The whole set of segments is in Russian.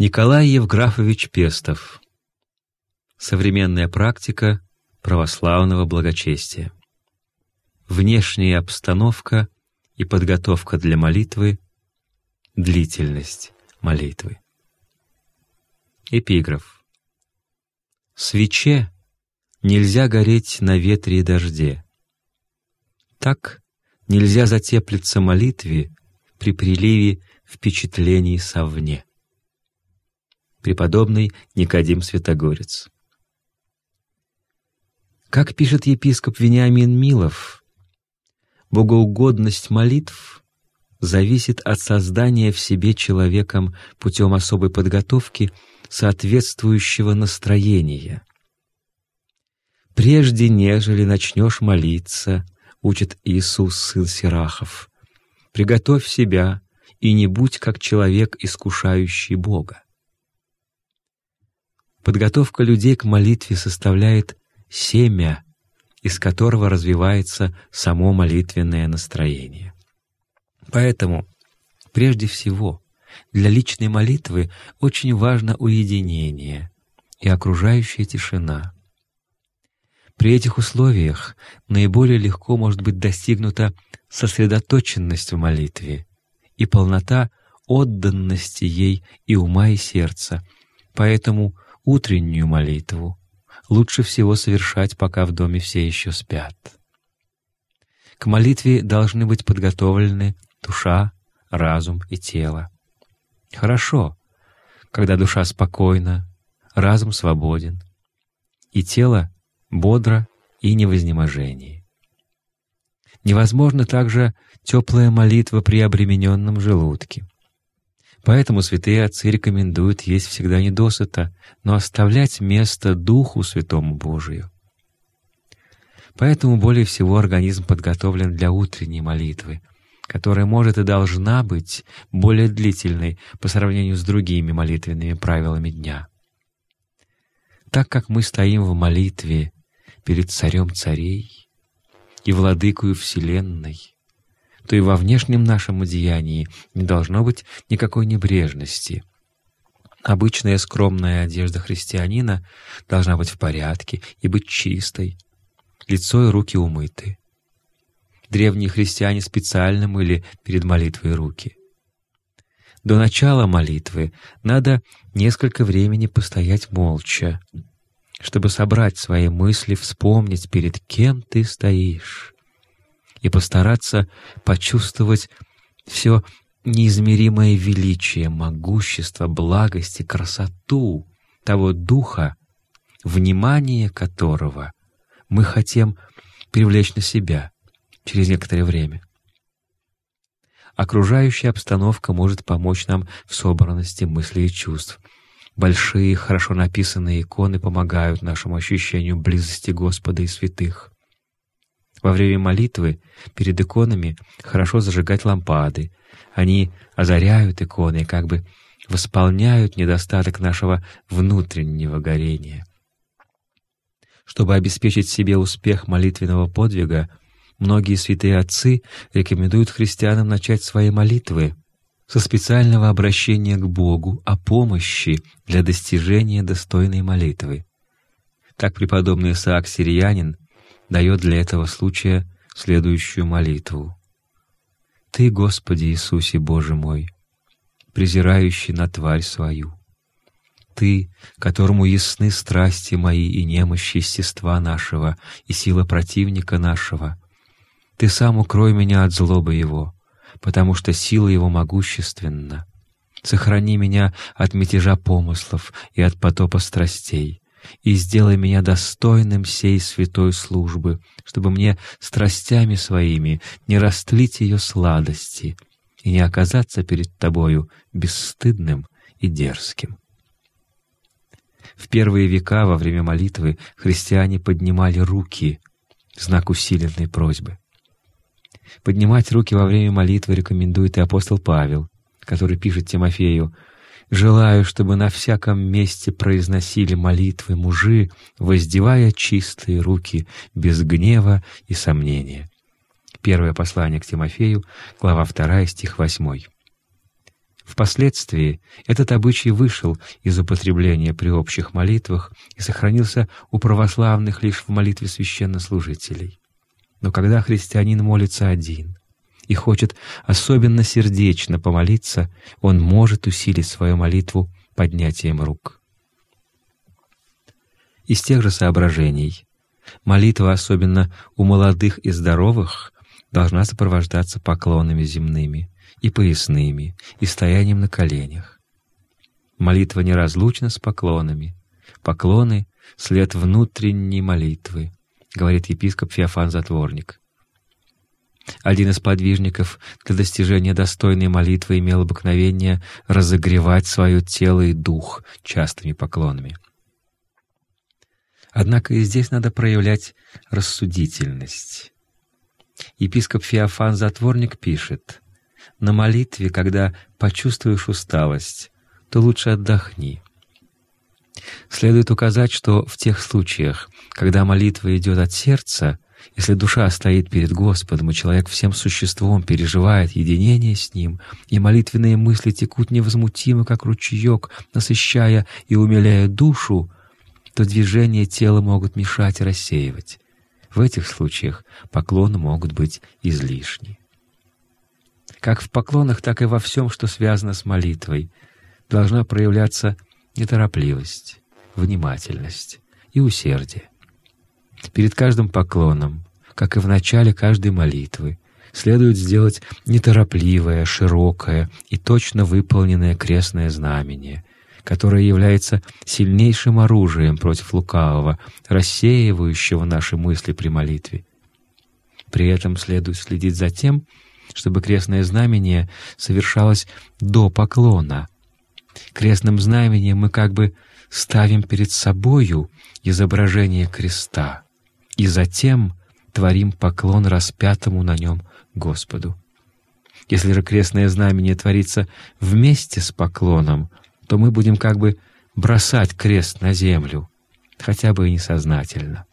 Николай Евграфович Пестов. Современная практика православного благочестия. Внешняя обстановка и подготовка для молитвы, длительность молитвы. Эпиграф. Свече нельзя гореть на ветре и дожде. Так нельзя затеплиться молитве при приливе впечатлений совне. Преподобный Никодим Святогорец. Как пишет епископ Вениамин Милов, богоугодность молитв зависит от создания в себе человеком путем особой подготовки соответствующего настроения. «Прежде нежели начнешь молиться, — учит Иисус, сын Сирахов, — приготовь себя и не будь как человек, искушающий Бога. Подготовка людей к молитве составляет семя, из которого развивается само молитвенное настроение. Поэтому, прежде всего, для личной молитвы очень важно уединение и окружающая тишина. При этих условиях наиболее легко может быть достигнута сосредоточенность в молитве и полнота отданности ей и ума, и сердца, поэтому утреннюю молитву лучше всего совершать, пока в доме все еще спят. К молитве должны быть подготовлены душа, разум и тело. Хорошо, когда душа спокойна, разум свободен, и тело бодро и невознеможении. Невозможно также теплая молитва при обремененном желудке. Поэтому святые отцы рекомендуют есть всегда недосыта, но оставлять место Духу Святому Божию. Поэтому более всего организм подготовлен для утренней молитвы, которая может и должна быть более длительной по сравнению с другими молитвенными правилами дня. Так как мы стоим в молитве перед царем царей и владыкою вселенной, то и во внешнем нашем одеянии не должно быть никакой небрежности. Обычная скромная одежда христианина должна быть в порядке и быть чистой, лицо и руки умыты. Древние христиане специально мыли перед молитвой руки. До начала молитвы надо несколько времени постоять молча, чтобы собрать свои мысли, вспомнить, перед кем ты стоишь, и постараться почувствовать все неизмеримое величие, могущество, благость и красоту того духа, внимание которого мы хотим привлечь на себя через некоторое время. Окружающая обстановка может помочь нам в собранности мыслей и чувств. Большие, хорошо написанные иконы помогают нашему ощущению близости Господа и святых. Во время молитвы перед иконами хорошо зажигать лампады. Они озаряют иконы и как бы восполняют недостаток нашего внутреннего горения. Чтобы обеспечить себе успех молитвенного подвига, многие святые отцы рекомендуют христианам начать свои молитвы со специального обращения к Богу о помощи для достижения достойной молитвы. Так преподобный Исаак Сириянин дает для этого случая следующую молитву. «Ты, Господи Иисусе Боже мой, презирающий на тварь свою, Ты, которому ясны страсти мои и немощи естества нашего и сила противника нашего, Ты сам укрой меня от злобы его, потому что сила его могущественна. Сохрани меня от мятежа помыслов и от потопа страстей, и сделай меня достойным сей святой службы, чтобы мне страстями своими не растлить ее сладости и не оказаться перед Тобою бесстыдным и дерзким. В первые века во время молитвы христиане поднимали руки знак усиленной просьбы. Поднимать руки во время молитвы рекомендует и апостол Павел, который пишет Тимофею Желаю, чтобы на всяком месте произносили молитвы мужи, воздевая чистые руки, без гнева и сомнения. Первое послание к Тимофею, глава 2, стих 8. Впоследствии этот обычай вышел из употребления при общих молитвах и сохранился у православных лишь в молитве священнослужителей. Но когда христианин молится один и хочет особенно сердечно помолиться, он может усилить свою молитву поднятием рук. Из тех же соображений молитва, особенно у молодых и здоровых, должна сопровождаться поклонами земными и поясными, и стоянием на коленях. Молитва неразлучна с поклонами. Поклоны — след внутренней молитвы, говорит епископ Феофан Затворник. Один из подвижников для достижения достойной молитвы имел обыкновение разогревать свое тело и дух частыми поклонами. Однако и здесь надо проявлять рассудительность. Епископ Феофан Затворник пишет, «На молитве, когда почувствуешь усталость, то лучше отдохни». Следует указать, что в тех случаях, когда молитва идет от сердца, если душа стоит перед Господом, и человек всем существом переживает единение с Ним, и молитвенные мысли текут невозмутимо, как ручеек, насыщая и умиляя душу, то движения тела могут мешать и рассеивать. В этих случаях поклоны могут быть излишни. Как в поклонах, так и во всем, что связано с молитвой, должна проявляться неторопливость, внимательность и усердие. Перед каждым поклоном, как и в начале каждой молитвы, следует сделать неторопливое, широкое и точно выполненное крестное знамение, которое является сильнейшим оружием против лукавого, рассеивающего наши мысли при молитве. При этом следует следить за тем, чтобы крестное знамение совершалось до поклона. Крестным знамением мы как бы ставим перед собою изображение креста и затем творим поклон распятому на нем Господу. Если же крестное знамение творится вместе с поклоном, то мы будем как бы бросать крест на землю, хотя бы и несознательно.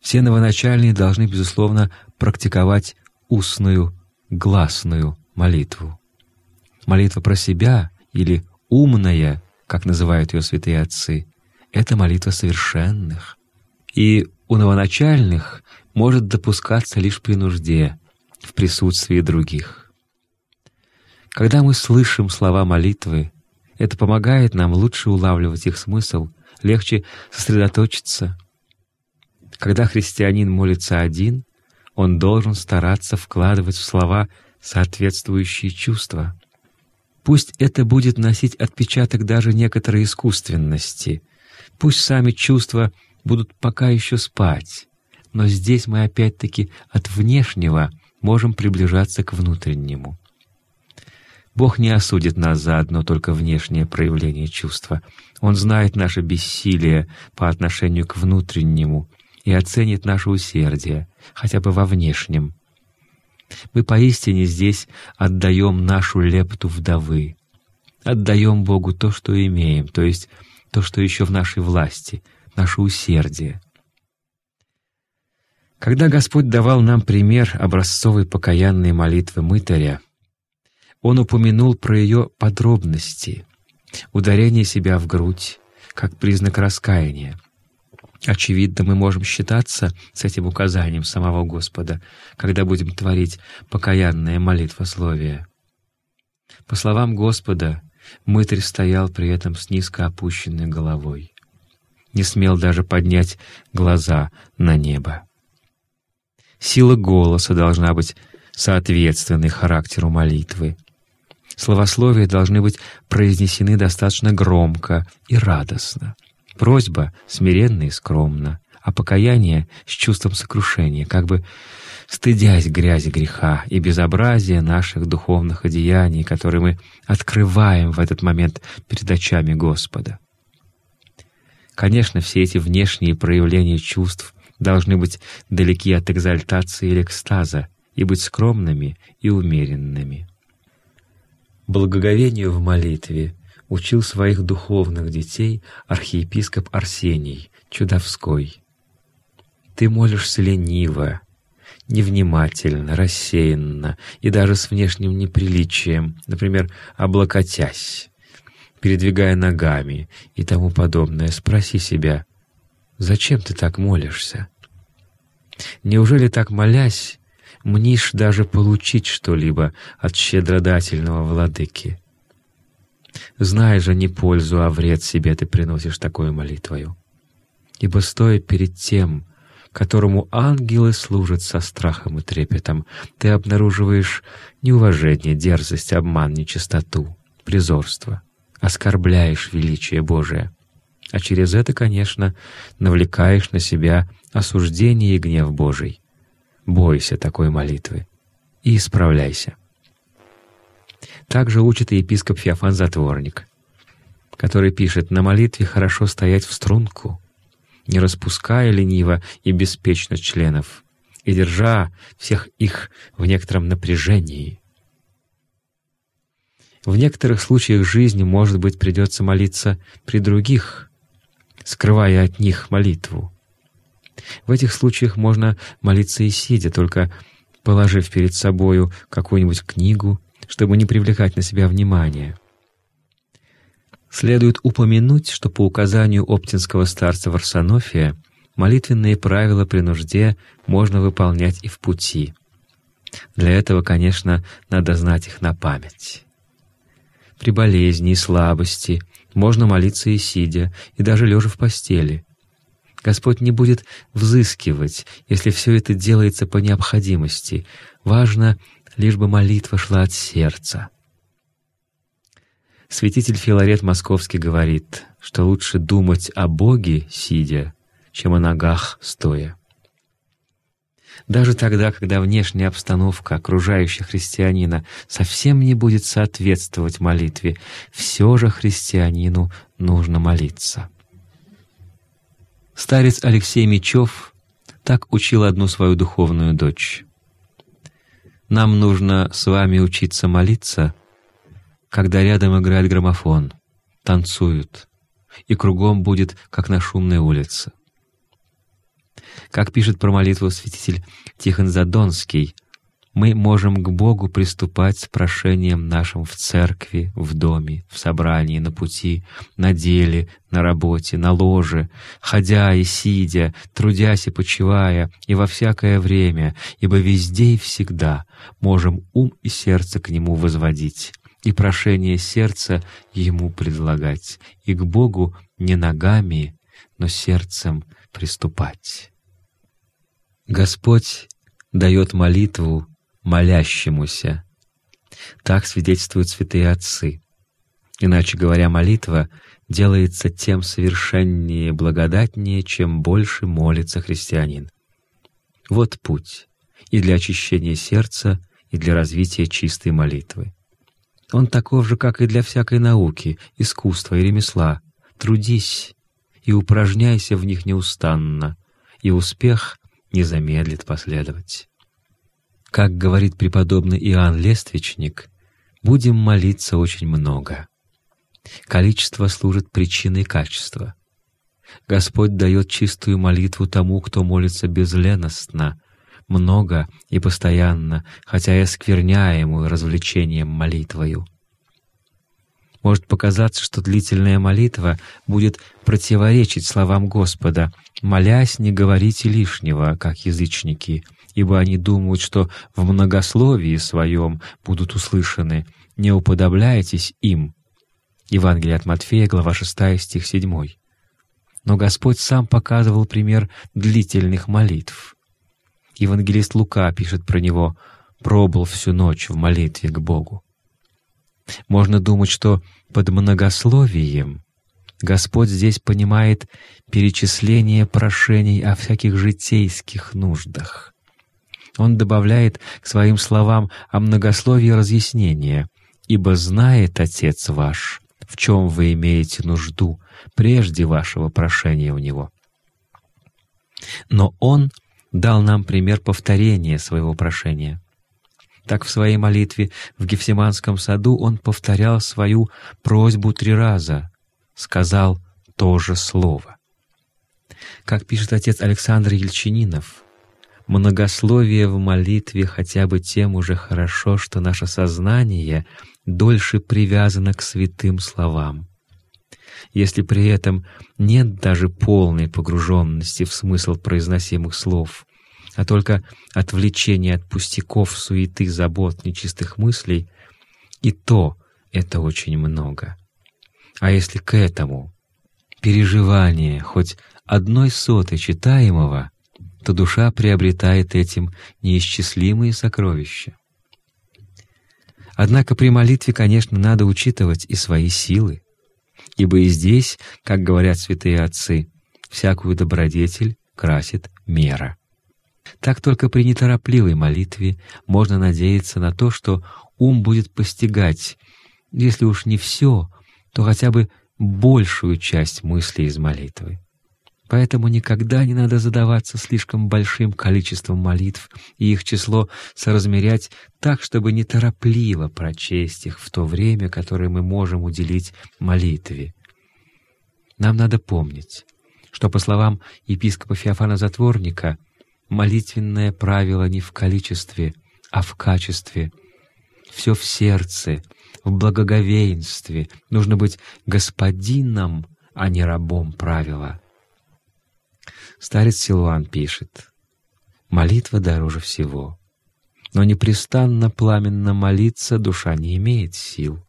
Все новоначальные должны, безусловно, практиковать устную, гласную молитву. Молитва про себя или умная, как называют ее святые отцы, это молитва совершенных. И у новоначальных может допускаться лишь при нужде, в присутствии других. Когда мы слышим слова молитвы, это помогает нам лучше улавливать их смысл, легче сосредоточиться. Когда христианин молится один, он должен стараться вкладывать в слова соответствующие чувства. Пусть это будет носить отпечаток даже некоторой искусственности. Пусть сами чувства будут пока еще спать. Но здесь мы опять-таки от внешнего можем приближаться к внутреннему. Бог не осудит нас за одно только внешнее проявление чувства. Он знает наше бессилие по отношению к внутреннему и оценит наше усердие, хотя бы во внешнем. Мы поистине здесь отдаем нашу лепту вдовы, отдаем Богу то, что имеем, то есть то, что еще в нашей власти, наше усердие. Когда Господь давал нам пример образцовой покаянной молитвы мытаря, он упомянул про ее подробности, ударение себя в грудь, как признак раскаяния. Очевидно, мы можем считаться с этим указанием самого Господа, когда будем творить покаянное молитвословие. По словам Господа, мытарь стоял при этом с низко опущенной головой. Не смел даже поднять глаза на небо. Сила голоса должна быть соответственной характеру молитвы. Словословия должны быть произнесены достаточно громко и радостно. Просьба смиренно и скромно, а покаяние с чувством сокрушения, как бы стыдясь грязи греха и безобразия наших духовных одеяний, которые мы открываем в этот момент перед очами Господа. Конечно, все эти внешние проявления чувств должны быть далеки от экзальтации или экстаза и быть скромными и умеренными. Благоговению в молитве учил своих духовных детей архиепископ Арсений Чудовской. «Ты молишься лениво, невнимательно, рассеянно и даже с внешним неприличием, например, облокотясь, передвигая ногами и тому подобное, спроси себя, зачем ты так молишься? Неужели так молясь, мнишь даже получить что-либо от щедродательного владыки? Знай же не пользу, а вред себе ты приносишь такой молитвою. Ибо стоя перед тем, которому ангелы служат со страхом и трепетом, ты обнаруживаешь неуважение, дерзость, обман, нечистоту, призорство, оскорбляешь величие Божие, а через это, конечно, навлекаешь на себя осуждение и гнев Божий. Бойся такой молитвы и исправляйся. Также учит и епископ Феофан Затворник, который пишет «На молитве хорошо стоять в струнку, не распуская лениво и беспечно членов, и держа всех их в некотором напряжении. В некоторых случаях жизни, может быть, придется молиться при других, скрывая от них молитву. В этих случаях можно молиться и сидя, только положив перед собою какую-нибудь книгу, чтобы не привлекать на себя внимание. Следует упомянуть, что по указанию оптинского старца Варсонофия молитвенные правила при нужде можно выполнять и в пути. Для этого, конечно, надо знать их на память. При болезни и слабости можно молиться и сидя, и даже лежа в постели. Господь не будет взыскивать, если все это делается по необходимости. Важно, лишь бы молитва шла от сердца. Святитель Филарет Московский говорит, что лучше думать о Боге, сидя, чем о ногах, стоя. Даже тогда, когда внешняя обстановка окружающего христианина совсем не будет соответствовать молитве, все же христианину нужно молиться. Старец Алексей Мечев так учил одну свою духовную дочь. «Нам нужно с вами учиться молиться, когда рядом играет граммофон, танцуют, и кругом будет, как на шумной улице. Как пишет про молитву святитель Тихон Задонский, мы можем к Богу приступать с прошением нашим в церкви, в доме, в собрании, на пути, на деле, на работе, на ложе, ходя и сидя, трудясь и почивая, и во всякое время, ибо везде и всегда можем ум и сердце к Нему возводить, и прошение сердца Ему предлагать, и к Богу не ногами, но сердцем приступать. Господь дает молитву молящемуся. Так свидетельствуют святые отцы. Иначе говоря, молитва делается тем совершеннее и благодатнее, чем больше молится христианин. Вот путь и для очищения сердца, и для развития чистой молитвы. Он таков же, как и для всякой науки, искусства и ремесла. Трудись и упражняйся в них неустанно, и успех не замедлит последовать. Как говорит преподобный Иоанн Лествичник, будем молиться очень много. Количество служит причиной качества. Господь дает чистую молитву тому, кто молится безленостно, много и постоянно, хотя и оскверняемую развлечением молитвою. Может показаться, что длительная молитва будет противоречить словам Господа «молясь, не говорите лишнего, как язычники», ибо они думают, что в многословии своем будут услышаны «не уподобляйтесь им». Евангелие от Матфея, глава 6, стих 7. Но Господь сам показывал пример длительных молитв. Евангелист Лука пишет про него «пробыл всю ночь в молитве к Богу». Можно думать, что под многословием Господь здесь понимает перечисление прошений о всяких житейских нуждах. Он добавляет к своим словам о многословии разъяснение «Ибо знает Отец ваш, в чем вы имеете нужду, прежде вашего прошения у Него». Но Он дал нам пример повторения своего прошения. Так в своей молитве в Гефсиманском саду он повторял свою просьбу три раза, сказал то же слово. Как пишет отец Александр Ельчининов, многословие в молитве хотя бы тем уже хорошо, что наше сознание дольше привязано к святым словам. Если при этом нет даже полной погруженности в смысл произносимых слов, а только отвлечение от пустяков, суеты, забот, нечистых мыслей, и то это очень много. А если к этому переживание хоть одной сотой читаемого, то душа приобретает этим неисчислимые сокровища. Однако при молитве, конечно, надо учитывать и свои силы, ибо и здесь, как говорят святые отцы, всякую добродетель красит мера. Так только при неторопливой молитве можно надеяться на то, что ум будет постигать, если уж не все, то хотя бы большую часть мыслей из молитвы. Поэтому никогда не надо задаваться слишком большим количеством молитв и их число соразмерять так, чтобы неторопливо прочесть их в то время, которое мы можем уделить молитве. Нам надо помнить, что, по словам епископа Феофана Затворника, молитвенное правило не в количестве, а в качестве. Все в сердце, в благоговействе. Нужно быть господином, а не рабом правила. Старец Силуан пишет, «Молитва дороже всего, но непрестанно пламенно молиться душа не имеет сил,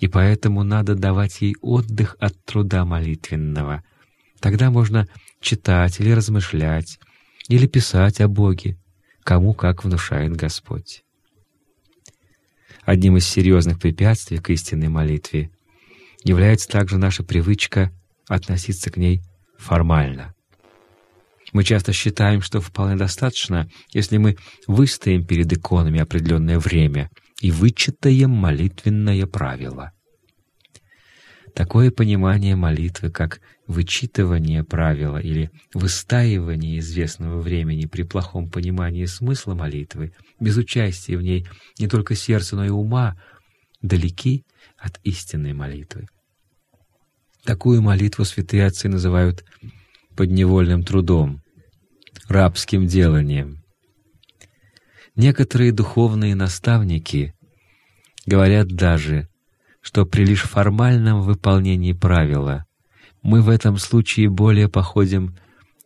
и поэтому надо давать ей отдых от труда молитвенного. Тогда можно читать или размышлять, или писать о Боге, кому как внушает Господь. Одним из серьезных препятствий к истинной молитве является также наша привычка относиться к ней формально. Мы часто считаем, что вполне достаточно, если мы выстоим перед иконами определенное время и вычитаем молитвенное правило. Такое понимание молитвы, как вычитывание правила или выстаивание известного времени при плохом понимании смысла молитвы, без участия в ней не только сердца, но и ума, далеки от истинной молитвы. Такую молитву святые отцы называют подневольным трудом, рабским деланием. Некоторые духовные наставники говорят даже, что при лишь формальном выполнении правила мы в этом случае более походим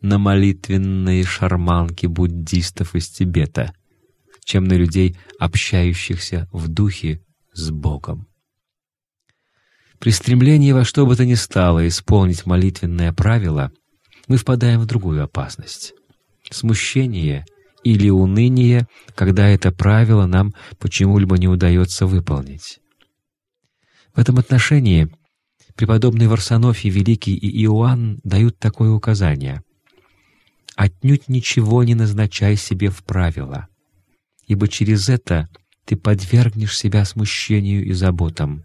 на молитвенные шарманки буддистов из Тибета, чем на людей, общающихся в духе с Богом. При стремлении во что бы то ни стало исполнить молитвенное правило, мы впадаем в другую опасность смущение или уныние, когда это правило нам почему-либо не удается выполнить. В этом отношении преподобный Варсонофий Великий и Иоанн дают такое указание. «Отнюдь ничего не назначай себе в правила, ибо через это ты подвергнешь себя смущению и заботам,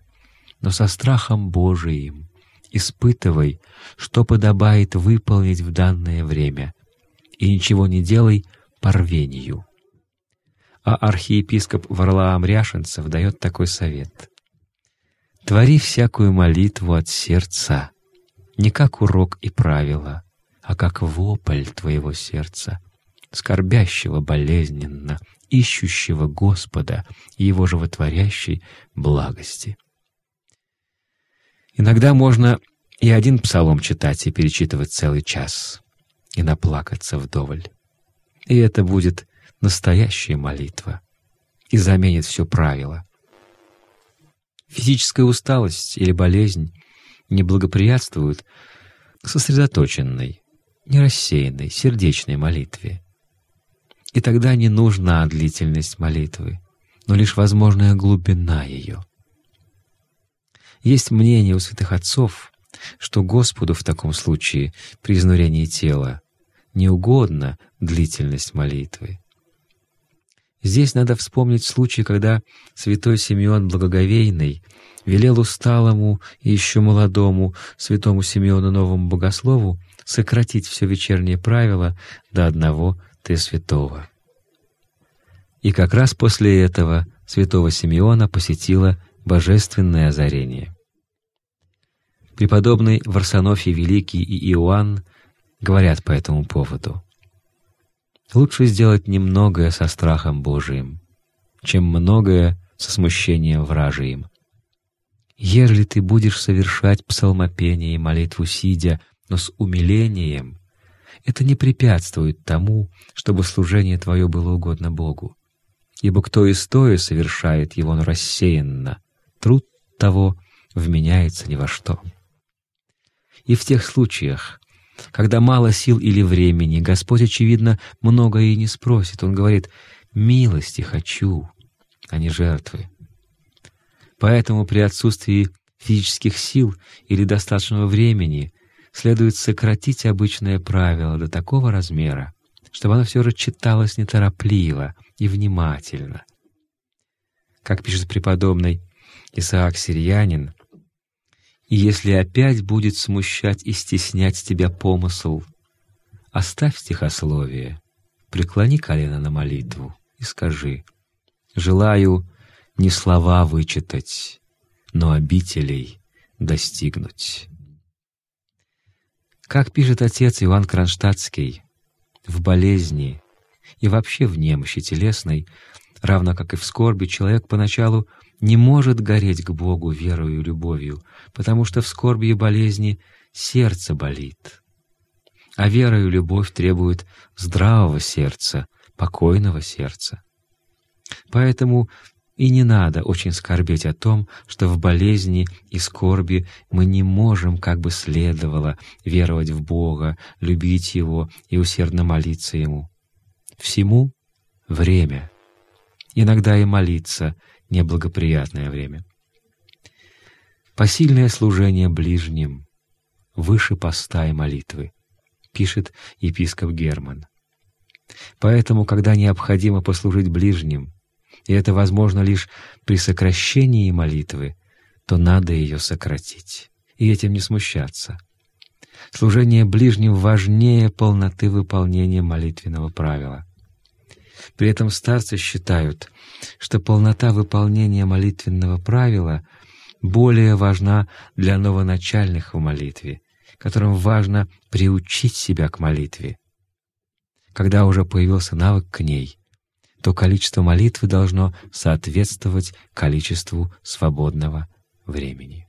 но со страхом Божиим испытывай, что подобает выполнить в данное время, и ничего не делай по рвению. А архиепископ Варлаам Ряшенцев дает такой совет. «Твори всякую молитву от сердца, не как урок и правило, а как вопль твоего сердца, скорбящего болезненно, ищущего Господа и Его животворящей благости». Иногда можно и один псалом читать и перечитывать целый час и наплакаться вдоволь. И это будет настоящая молитва и заменит все правило. Физическая усталость или болезнь не благоприятствуют сосредоточенной, нерассеянной, сердечной молитве. И тогда не нужна длительность молитвы, но лишь возможная глубина ее. Есть мнение у святых отцов, что Господу в таком случае при изнурении тела не угодна длительность молитвы. Здесь надо вспомнить случай, когда святой Симеон Благоговейный велел усталому и еще молодому святому Симеону Новому Богослову сократить все вечернее правило до одного «ты святого». И как раз после этого святого Симеона посетило божественное озарение. Преподобный Варсонофий Великий и Иоанн говорят по этому поводу. Лучше сделать немногое со страхом Божиим, чем многое со смущением вражием. Ежели ты будешь совершать псалмопение и молитву сидя, но с умилением, это не препятствует тому, чтобы служение твое было угодно Богу. Ибо кто и стоя совершает его, но рассеянно, труд того вменяется ни во что. И в тех случаях, когда мало сил или времени, Господь, очевидно, многое и не спросит. Он говорит «милости хочу, а не жертвы». Поэтому при отсутствии физических сил или достаточного времени следует сократить обычное правило до такого размера, чтобы оно все же читалось неторопливо и внимательно. Как пишет преподобный Исаак Сирьянин, «И если опять будет смущать и стеснять тебя помысл, оставь стихословие, преклони колено на молитву и скажи, «Желаю не слова вычитать, но обителей достигнуть. Как пишет отец Иван Кронштадтский, в болезни и вообще в немощи телесной, равно как и в скорби, человек поначалу не может гореть к Богу верою и любовью, потому что в скорби и болезни сердце болит. А вера и любовь требуют здравого сердца, покойного сердца. Поэтому и не надо очень скорбеть о том, что в болезни и скорби мы не можем, как бы следовало, веровать в Бога, любить Его и усердно молиться Ему. Всему — время. Иногда и молиться — неблагоприятное время. Посильное служение ближним выше поста и молитвы, пишет епископ Герман. Поэтому, когда необходимо послужить ближним, и это возможно лишь при сокращении молитвы, то надо ее сократить, и этим не смущаться. Служение ближним важнее полноты выполнения молитвенного правила. При этом старцы считают, что полнота выполнения молитвенного правила более важна для новоначальных в молитве, которым важно приучить себя к молитве. Когда уже появился навык к ней — то количество молитвы должно соответствовать количеству свободного времени.